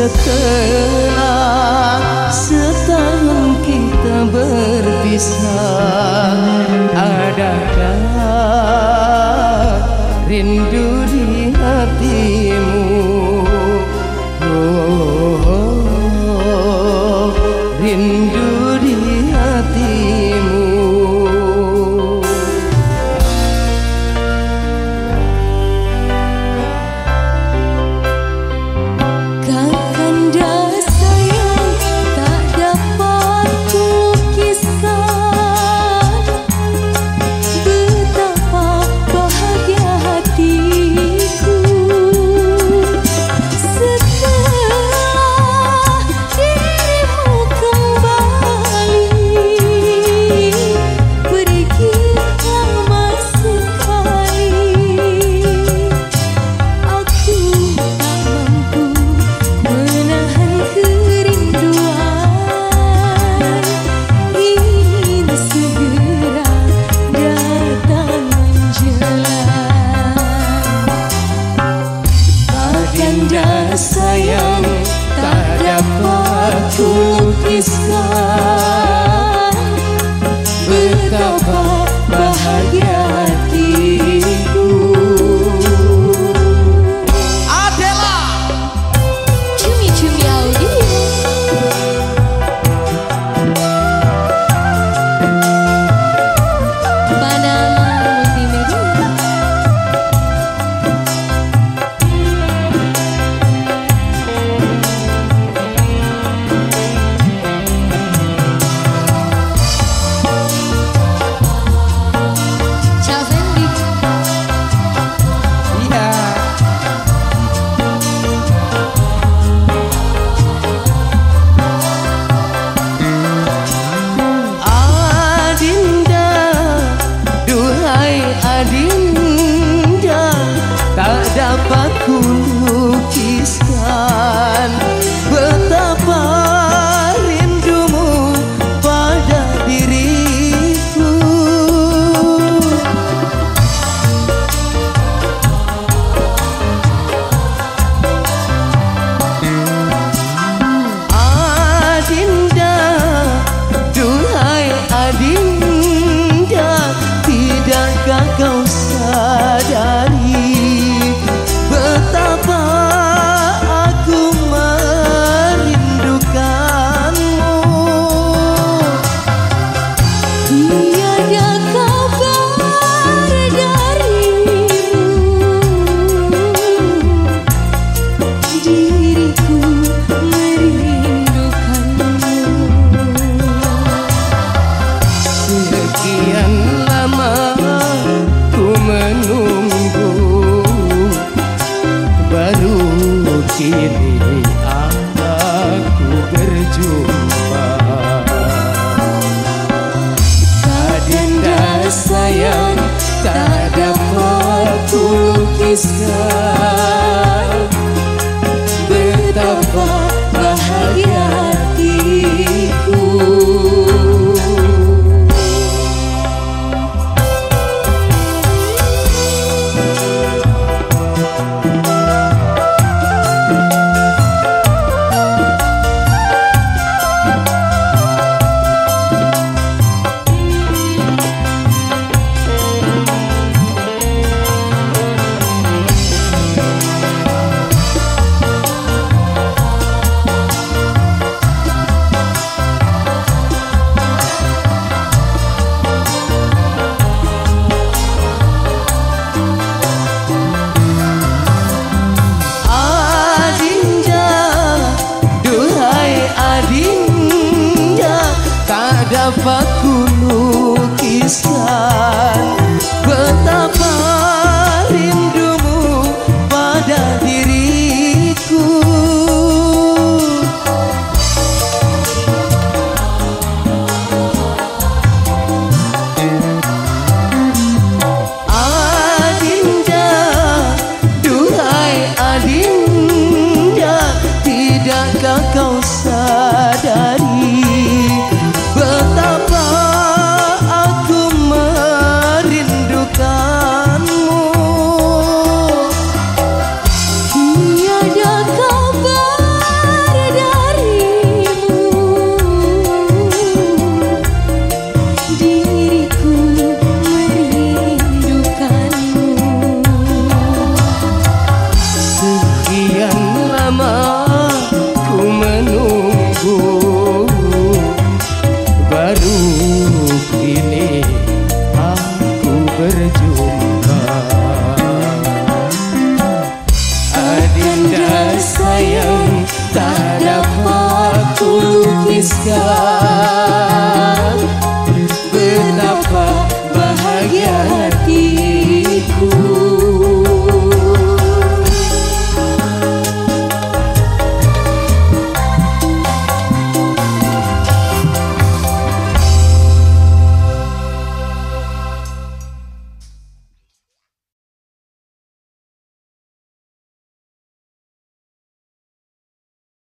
Setelah setahun kita berpisah. full tak dapat ku kisah kini aku berjumpa Tadenda sayang tak dapat kulukiskan. dapat ku lukiskan